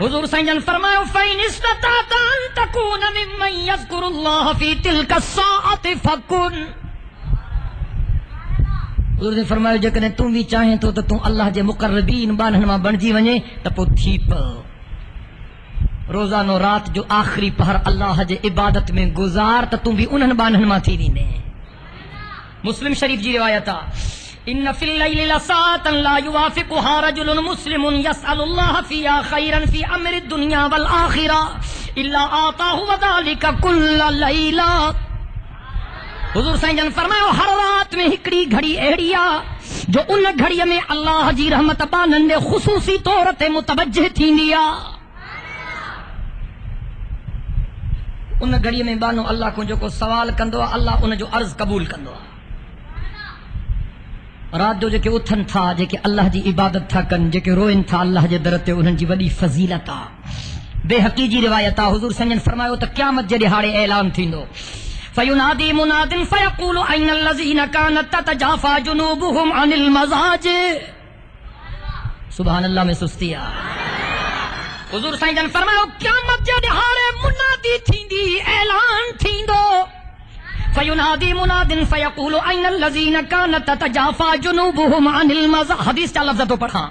حضور سائیں فرمائے فَإِنِ اسْتَتَعْتَ أَن تَكُونَ تكون ممن يذكر الله في تلك الساعه حضور نے فرمایا، جے کہنے تو بھی چاہیں تو تو اللہ جے مقربین بانن بنجی ونے، تپو تھی پ روزہ نو رات جو آخری پہر اللہ جے عبادت میں گزار تا تم بھی انہن بانہن ماں تھی دینے مسلم شریف جی روایتا ان فی اللیل لساتا لا یوافقها رجل مسلم یسأل اللہ فیا خیرا فی امر الدنیا والآخرہ الا آتاہ وذالک کل لیلہ۔ حضور سائن جن فرمائے، ہر رات میں ہکڑی گھڑی اہڑیا جو ان گھڑی میں اللہ جی رحمت بانندے خصوصی طورت متوجہ تھی دیا ان گھڑی میں بانو، اللہ کو جو کو سوال کندو اللہ ان جو عرض قبول کندو رات جو جے اتھن تھا، جے کہ اللہ جی عبادت تھا کن، جے کہ روئن تھا، اللہ جے درد تے انہن جی ولی فضیلتا بے حقیقی روایتا حضور سنجن فرمایو تا قیامت جے ہارے اعلان تھی دو فینادی منادن فیقول، این اللذین کانت تجافا جنوبهم عن المزاج سبحان اللہ میں سستیا سبحان اللہ حضور سائیں جن فرمایو قیامت جا دہارے منادی تھین دی اعلان تھین دو فینادی منادن فیقولو این اللذین کانت تجافا جنوبهم عن المزا حدیث چا لفظتو پڑھا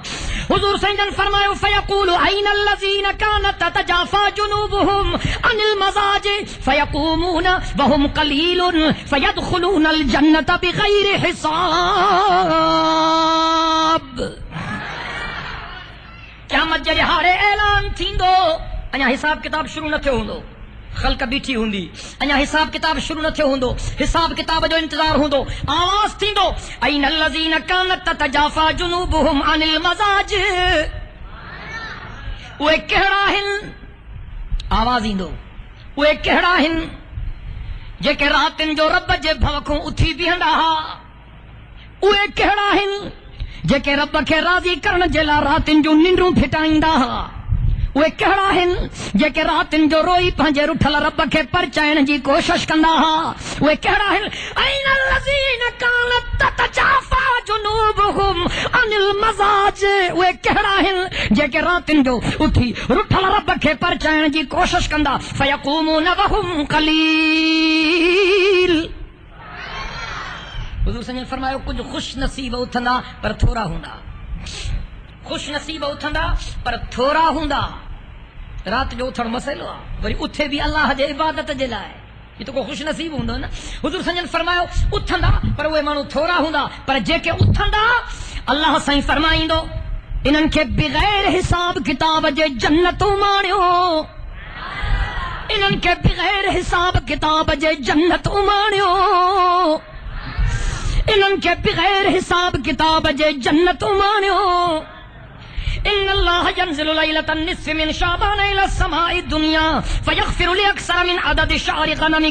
حضور سائیں جن فرمایو فیقولو این اللذین کانت تجافا جنوبهم عن المزاج فیقومون وهم قلیل فیدخلون الجنت بغیر حساب فیقومون قیامت جڑے ہارے اعلان تھیندو انیا حساب کتاب شروع نہ تھیو ہوندو۔ خلق بیٹھی ہوندی۔ انیا حساب کتاب شروع نہ تھیو ہوندو۔ حساب کتاب جو انتظار ہوندو۔ آواز تھیندو این الذین کانت تجافا جنوبهم عن المزاج۔ وہ کہڑا ہن؟ آواز ایندو۔ وہ کہڑا ہن؟ جے کہ راتن جو رب جے بھوکوں اتھی بھی ہنڈا اوے کہڑا ہن؟ جے کہ رب کے راضی کرن جلا راتن جو ننڈوں پھٹائیں دا وے کہڑا ہن؟ جے کہ راتن جو روئی پھانجے رٹھل رب کے پرچائن جی کوشش کرنا ہا وے کہڑا ہن؟ این اللذین کانت تتچافا جنوبہم ان المزاج۔ وے کہڑا ہن؟ جے کہ راتن جو اٹھی رٹھل رب کے پرچائن جی کوشش کرنا فیقومون وہم قلیل فیقومون وہم قلیل۔ حضور سنجھے فرمایا، کچھ خوش نصیب اتھندا پر تھوڑا ہوندا۔ خوش نصیب اتھندا پر تھوڑا ہوندا۔ رات جو اٹھن مسئلو وری اٹھے بھی اللہ جے عبادت جے لائے۔ یہ تو کو خوش نصیب ہوندو نا۔ حضور سنجھن فرمایا، اٹھندا پر وہ مانو تھوڑا ہوندا، پر جے کے اٹھندا، اللہ سائیں فرمائیندو انن کے بغیر حساب کتاب جے جنتوں مانیو۔ انن کے بغیر حساب کتاب جے جنت امانیو ان کے بغیر حساب کتاب جے جنت مانیو۔ ان اللہ ينزل ليلة النصف من الى السماء من عدد شعر غنم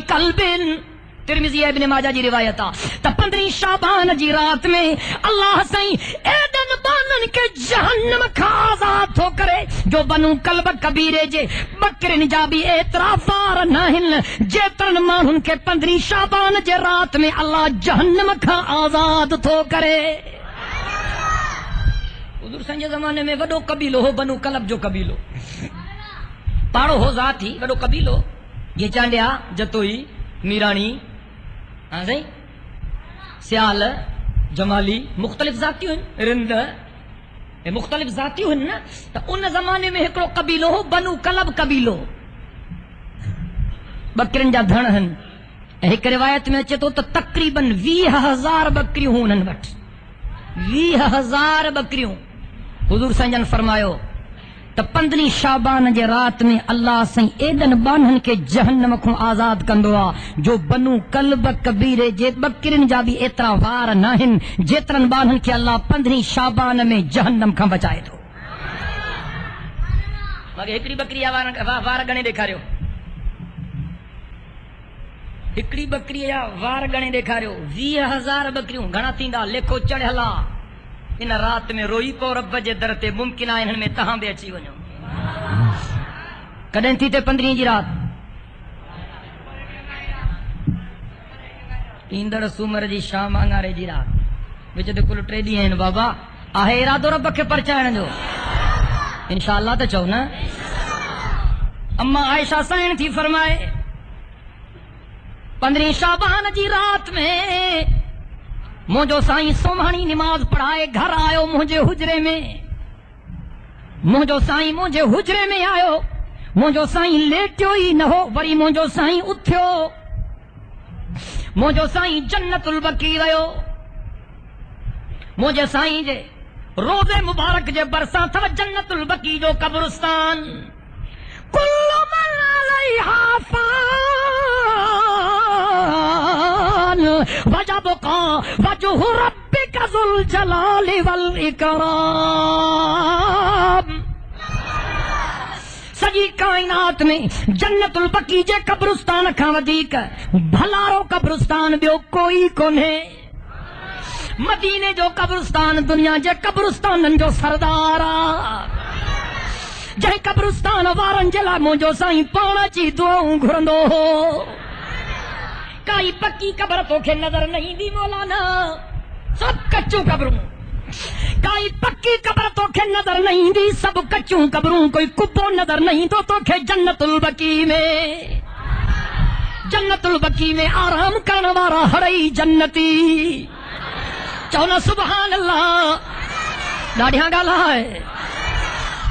ترمیزی ابن ماجہ جی روایتا تا پندری شابان جی رات میں اللہ سائیں ایدن بانن کے جہنم کا آزاد تو کرے، جو بنو کلب کبیرے جے بکرن جا بھی اعترافار نہن جے ترن مانن کے پندری شابان جی رات میں اللہ جہنم کا آزاد تو کرے۔ حضور سنجے زمانے میں وڈو قبیلو ہو، بنو کلب جو قبیلو۔ پاڑو ہو ذات ہی وڈو قبیلو۔ یہ چاندیا جتوئی، میرانی ہاں سی سیال، جمالی، مختلف ذاتیوں رند مختلف ذاتیوں نا، تو ان زمانے میں ایکڑو قبیلو ہو، بنو کلب قبیلو بکرن جا دھن ہن۔ ایک روایت میں اچھے تو تو تقریباً ویہ ہزار بکریوں ہوں انہن وٹ۔ ویہ ہزار بکریوں۔ حضور سنجن فرمایو تو پندری شابان جے رات میں اللہ سائیں ایڈن بانن کے جہنم کو آزاد کندوا، جو بنو کلب کبیر جے بکرن جا بھی اترا وار ناہن جترن بانن کے اللہ پندری شابان میں جہنم کھا بچائے دو مگر ہکڑی بکری آوارا وار گنے دیکھا رہو ہکڑی بکری آوار گنے دیکھا رہو ویہ ہزار بکریوں، گھنا تیندہ لیکو چڑھلا۔ ہلا ان رات میں روئی کو رب جے در تے ممکن ہے ان میں تہاں بھی اچھی ونجو کدیں تھی تے پندری جی رات؟ ایندر سومر جی شام آنگارے جی رات۔ وچے دے کل ٹری دی ہیں، بابا، آہے ارادو رب کے پرچائن جو انشاءاللہ تے چاہو نا۔ اما عائشہ سائن تھی فرمائے پندری شابان جی رات میں منهنجو سائين سوماڻي نماز پڙهائي گهر آيو منهنجي هجري ۾. منهنجو سائين منهنجي هجري ۾ آيو. منهنجو سائين ليٽيو ئي نه هو وري منهنجو سائين اٿيو. منهنجو سائين جنتل بڪي ويو منهنجي سائين جي روزي مبارڪ جي ڀرسان اٿو جنتل بڪي جو ڪبرستان. ڪل وجہ بکا وجہ ربک ذل جلال والاکرام۔ سجی کائنات میں جنت البقیجے قبرستان کھا ودیک، بھلارو قبرستان بیو کوئی کونے۔ مدینے جو قبرستان، دنیا جے قبرستانن جو سردارا جے قبرستان وارن جلا مجھو سائیں پانا چی دعاوں گھرندو۔ ہو کائی پکی قبر تو کھے نظر نہیں دی مولانا۔ سب کچوں قبروں۔ کائی، پکی قبر تو کھے نظر نہیں دی۔ سب کچوں قبروں، کوئی کبو نظر نہیں۔ تو تو کھے جنت البکی میں۔ جنت البکی میں آرام کرنے والا ہرئی جنتی۔ چونا سبحان اللہ۔ ڈاڑیاں گالا ہے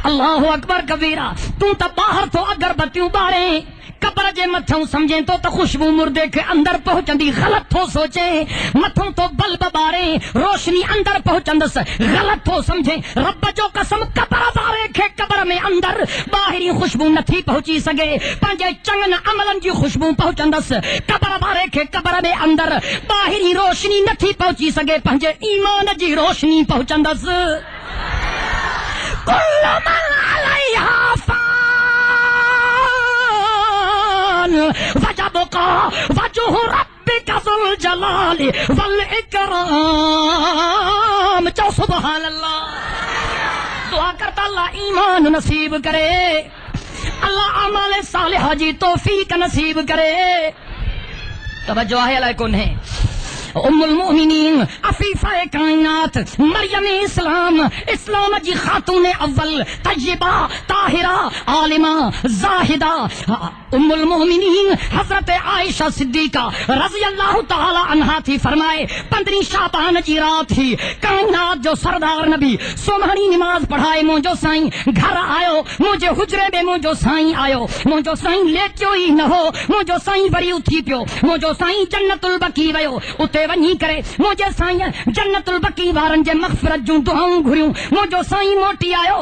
اللہ اکبر کبیرہ، تو تا باہر تو اگر بتیوں باریں قبر جے متھوں سمجھیں تو تو خوشبو مردے کے اندر پہنچندی غلط تو سوچے متھوں تو بلب بارے روشنی اندر پہنچندس غلط تو سمجھیں رب جو قسم قبر بارے کے قبر میں اندر باہری خوشبو نتھی پہنچی سگے پنجے چنگن عملن جی خوشبو پہنچندس قبر بارے کے قبر میں اندر باہری روشنی نتھی پہنچی سگے پنجے ایمان جی روشنی پہنچندس کل من علی فان وجبقى وجه ربك ذو الجلال والإكرام. چو سبحان اللہ. دعا کرتا اللہ ایمان نصیب کرے. اللہ عمال صالحہ جی توفیق نصیب کرے. توجہ ہے اللہ کون ہے ام المؤمنین، عفیفہ کائنات، مریم اسلام اسلام جی خاتون اول، طیبہ، طاہرہ، عالمہ، زاہدہ. ام المؤمنین حضرت عائشہ صدیقہ رضی اللہ تعالی عنہا تھی، فرمائے پندرہیں شابان جی رات ہی کائنات جو سردار نبی سومہنی نماز پڑھائے مونجو سائیں گھر آیو مونجے حجرے میں مونجو سائیں آیو مونجو سائیں لیٹیو ہی نہ ہو مونجو سائیں وری اٹھی پیو مونجو سائیں جنت البقی ویو، اتے ونی کرے مونجے سائیں جنت البقی وارن جے مغفرت جوں دعاؤں گھریوں مونجو سائیں موٹی آیو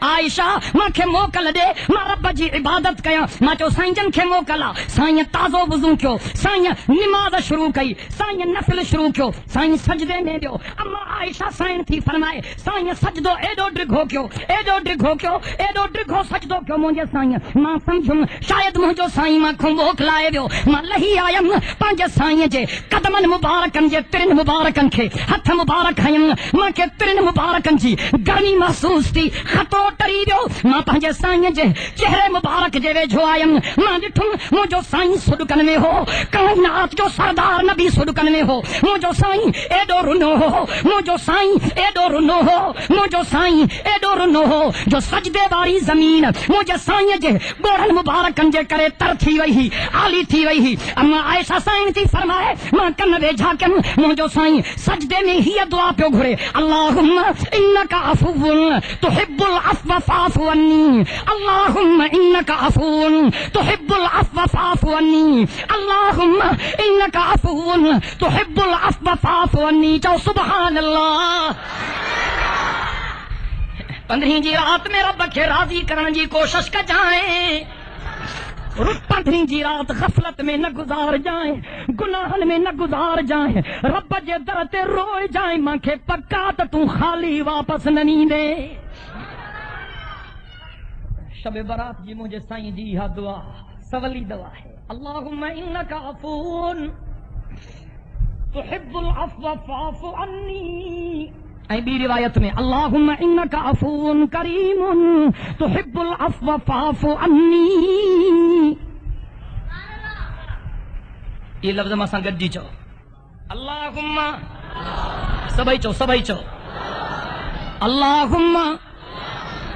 عائشہ ماکھے موکل دے، ماں رب جی عبادت کیا ماں چو سائیں جن کھے موکلا سائیں تازو وضو کیو سائیں نماز شروع کئی سائیں نفل شروع کیو سائیں سجدے میں دیو۔ اما عائشہ سائیں تھی فرمائے سائیں سجدو ایڈو ڈرگھو کیو، ایڈو ڈرگھو کیو، ایڈو ڈرگھو سجدو کیو، مونجے سائیں ماں سمجھم شاید مونجو سائیں ماں کھو موکلائے دیو۔ ماں لہی آیم پانجے سائیں جے، قدمن مبارکن جے، ترن مبارکن کھے، ہتھ مبارک ہیم۔ ماں کے ترن مبارکن جی گرمی محسوس تھی، خطو ٹری دیو۔ ماں پانجے سائیں جے، چہرے مبارک پارک جے جو آیم ماں ڈٹھم مو جو سائیں سڈ کنے ہو کائنات جو سردار نبی سڈ کنے ہو مو جو سائیں ایڈو رنو ہو مو جو سائیں ایڈو رنو ہو مو جو سائیں ایڈو رنو ہو جو سجدے واری زمین مو جو سائیں جے گوڑن مبارکن جے کرے تر تھی وئی عالی تھی وئی اما عائشہ سائیں تھی فرمائے ماں کن وے جھاکن مو جو سائیں سجدے میں ہی دعا پیو گھرے اللہم انکا عفو تحب العفو فاعف عنی اللہم انکا انك عفو تحب العفو فاعف عني. اللهم انك عفو تحب العفو فاعف عني. جو سبحان اللہ پندرہ جی رات میں رب کے راضی کرنے جی کوشش کا جائیں. پندرہ جی رات غفلت میں نہ گزار جائیں. گناہن میں نہ گزار جائیں. رب جے درتے روئے جائیں. مانکھے پکات پکا تو خالی واپس ننی دے شب برات جی مجھے سائیں جی ہا دعا، سولی دعا ہے۔ اللہم انکا عفون، تحب العفو فعف عنی۔ اے بی روایت میں، اللہم انکا عفون کریم، تحب العفو فعف عنی۔ یہ لفظ مساں جی چو۔ اللہم، سبائی چو سبائی چو۔ اللہم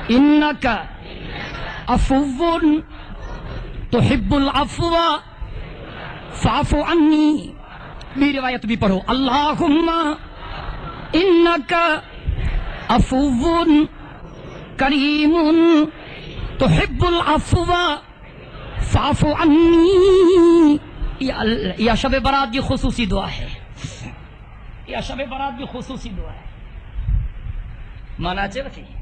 انکا عفو تحب العفو. فاف عنی بھی روایت بھی پڑھو. اللہم انکا عفو کریم. تحب العفو. فاف عنی یا شب برات کی خصوصی دعا ہے. یا شب برات کی خصوصی دعا ہے. مانا رکھیں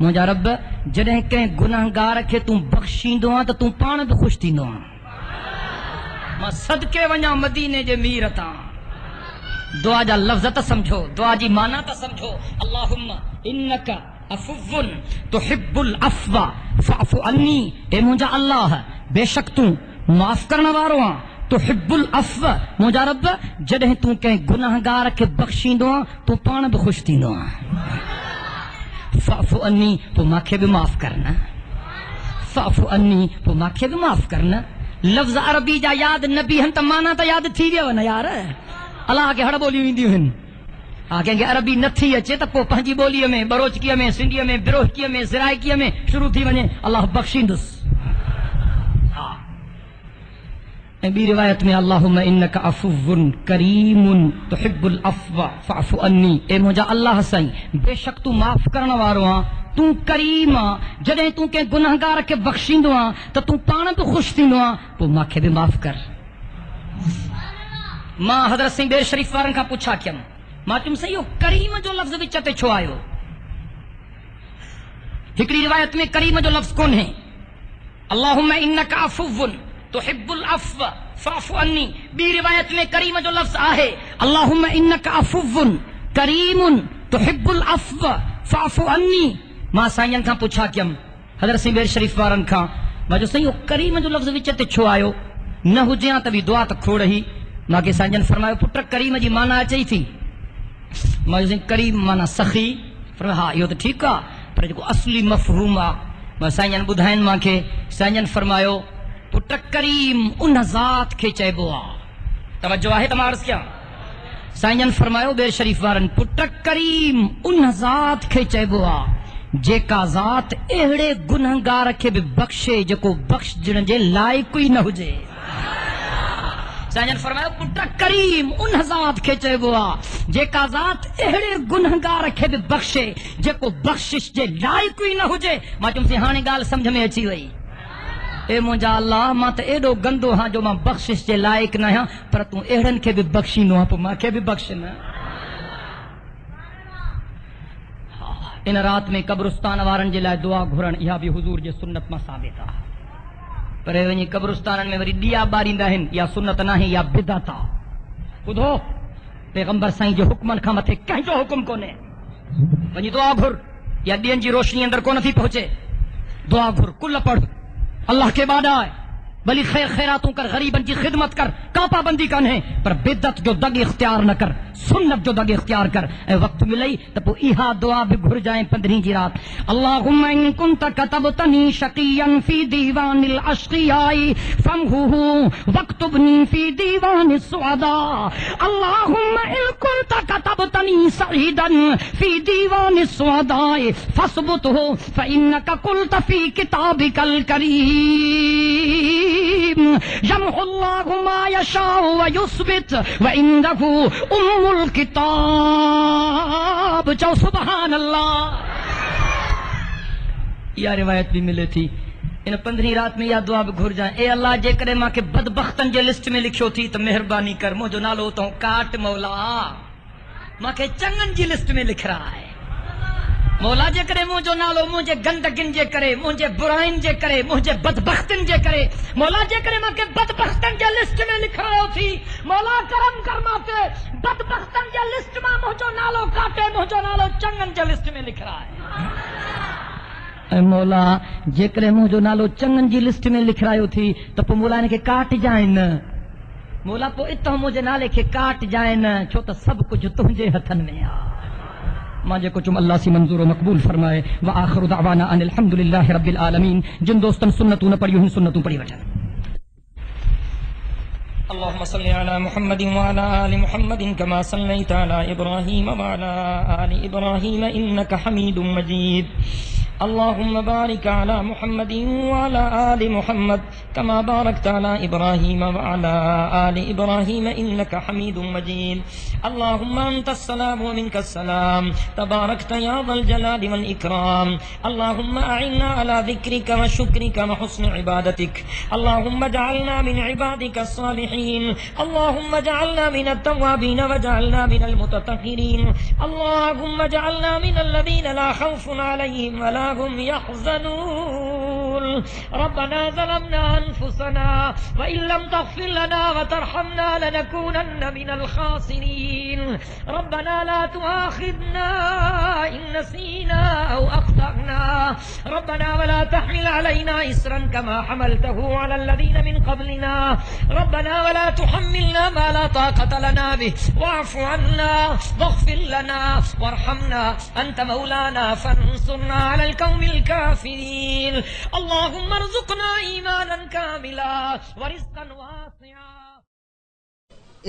مجھا رب جڑے کہیں گناہگار کے تم بخشین دو آن تو تم پان بھی خوش دین دو آن ماں صدقے ونیا مدینے جے میر تا دعا جا لفظ تا سمجھو، دعا جی مانا تا سمجھو۔ اللہم انکا افو تحب العفو فعفو انی اے مجھا اللہ، بے شک تم معاف کرنا بارو آن تحب العفو مجھا رب جڑے تم کہیں گناہگار کے بخشین دو آن تم پان بھی خوش دین دو آن مجھا رب فاف انی، تو ماکھے بھی معاف کرنا۔ فاف انی، تو ماکھے بھی معاف کرنا۔ لفظ عربی جا یاد، نبی ہن تا مانا تا یاد تھی ویو نا یار۔ اللہ کے ہڑ بولی ویندیوں ہن۔ آگے کہ عربی نہ تھی اچے تو پو پہنجی بولیے میں بروچکیہ میں سندھیہ میں بروچکیہ میں سرائکیہ میں شروع تھی ونے۔ اللہ بخشیندس بی روایت میں اللہم انکا عفو کریم تحب العفو فعفو انی۔ اے مجا اللہ سائیں، بے شک تو معاف کرنا واروان تو کریم جڑے تو کے گناہگار کے بخشی دوان تو تو پانا تو خوش دی دوان تو ماں کے بھی معاف کر۔ ماں حضرت سنگھ بیر شریف وارن کا پوچھا کیا ماں؟ تم سے یہ کریم جو لفظ بھی چھتے چھو آئے ہو؟ ہکری روایت میں کریم جو لفظ کون ہے؟ اللہم انکا عفو کریم تحب العفو فاف انی بی روایت میں کریم جو لفظ آہے، اللہم انک عفو کریم تحب العفو فاف انی ماں سائن کھا پوچھا کیم حضر سی بیر شریف بارن کھا ماں جو سائن کریم جو لفظ وچے تے چھو آئیو نہ ہو جیاں تبھی دعا تک کھوڑ رہی۔ ماں کے سائن جن فرمایو پتر کریم جی مانا چاہی تھی۔ ماں جو سائن کریم مانا سخی فرمایو ہاں یہ تو ٹھیک ہے پر جو اصلی مفہوم آ، ماں سائن جن بدھائن ماں کے سائن جن فرمایو تو کریم ان ذات کے چیبوا توجہ ہے تمارس کیا؟ سائنجن فرمایو بے شریف وارن پٹک کریم ان ذات کے چیبوا جے کا ذات اہڑے گنہگار کے بھی بخشے، جے کو بخش جن جے لائق ہی نہ ہوجے سائنجن فرمایو پٹک کریم ان ذات کے چیبوا جے کا ذات اہڑے گنہگار کے بھی بخشے، جے کو بخشش جے لائے کوئی نہ ہوجے ما تم سے ہانے گال سمجھ میں اچھی ہوئی۔ اے مجھا اللہ ماں تے ایڈو گندو ہاں جو ماں بخشش جے لائق نہ ہاں پر تو ایڑن کے بھی بخشی نو ہاں پو ماں کے بھی بخشنا ہاں۔ ان رات میں قبرستان وارن جے لائے دعا گھرن یہ بھی حضور جے سنت ماں ثابت آ پر اے ونی قبرستانن میں وری دیا باریندا ہن، یا سنت نہ ہے یا بدعت آ خودو، پیغمبر سائیں جو حکمن کھا متے کہیں جو حکم کونے؟ ونی دعا گھر، یا دین جی روشنی اندر کو نہ تھی پہنچے؟ دعا گھر، کل پڑھ۔ اللہ کے بعد آئے۔ بلی خیر خیراتوں کر غریبن کی خدمت کر کا پابندی کن ہے پر بدت جو دگ اختیار نہ کر، سنت جو دگ اختیار کر۔ اے وقت ملئی تو ایہا دعا بھی گھر جائیں پندرہیں جی رات۔ اللہم ان کنت کتبتنی شقیا فی دیوان الاشقیاء فمہو وقتبنی فی دیوان السعداء اللہم ان کنت کتبتنی سعیدا فی دیوان السعداء فاثبته فإنك قلت في كتابك الكريم يمحو الله ما يشاء ويثبت وعنده أم الكتاب. جو سبحان اللہ یا روایت بھی ملے تھی. ان پندرہیں رات میں یا دعا بھی گھر جائیں. اے اللہ، جے کرے ماں کے بدبختن جے لسٹ میں لکھو تھی، تو مہربانی کر، مجھو نالو تو کاٹ مولا. ماں کے چنگن جی لسٹ میں لکھ رہا ہے. مولا جے کرے مجھو نالو مجھے گندگن جے کرے مجھے برائن جے کرے مجھے بدبختن جے کرے۔ مولا جے کرے ماں کے بدبختن جے لسٹ میں لکھ رہا تھی۔ مولا کرم کر ماتے بدبختن جے لسٹ میں مجھو نالو کاٹے مجھو نالو چنگن جے لسٹ میں لکھ رہا ہے۔ اے مولا جیکر مجھو نالو چنگن جی لسٹ میں لکھ رہا تھی، تو پو مولا نے کے کاٹ جائیں مولا پو اتو مجھے نالے کے کاٹ جائیں چھو تو سب کچھ تجھے ہتھن میں آ۔ مانجے کو چم اللہ سی منظور و مقبول فرمائے و آخر دعوانا ان الحمدللہ رب العالمین۔ جن دوستن سنتوں نہ پڑھیو ہن سنتوں پڑھی وجہ۔ اللهم صل على محمد وعلى آل محمد كما صليت على إبراهيم وعلى آل إبراهيم إنك حميد مجيد اللهم بارك على محمد وعلى آل محمد كما باركت على إبراهيم وعلى آل إبراهيم إنك حميد مجيد. اللهم أنت السلام ومنك السلام. تباركت يا ذا الجلال والإكرام. اللهم أعنا على ذكرك وشكرك وحسن عبادتك. اللهم اجعلنا من عبادك الصالحين. اللهم اجعلنا من التوابين واجعلنا من المتطهرين. اللهم اجعلنا من الذين لا خوف عليهم ولا هم يحزنون. ربنا ظلمنا أنفسنا وإن لم تغفر لنا وترحمنا لنكونن من الخاسرين. ربنا لا تؤاخذنا إن نسينا أو أخطأنا. ربنا ولا تحمل علينا إسرا كما حملته على الذين من قبلنا. ربنا ولا تحملنا ما لا طاقة لنا به. واعف عنا واغفر لنا وارحمنا. أنت مولانا فانصرنا على القوم الكافرين. اللهم ارزقنا ایمانا کاملا ورزقا واسعا۔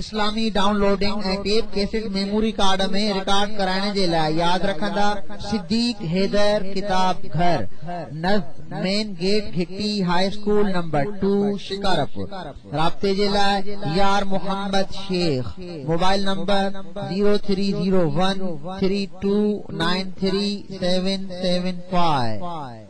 اسلامی ڈاؤن لوڈنگ میموری کارڈ میں ریکارڈ کرائیں یاد رکھنا Siddique Haider Kitab Ghar main gate high school number two شکارپ رابطے جیلا یار Muhammad Sheikh. Mobile number zero three zero one three two nine three seven seven five.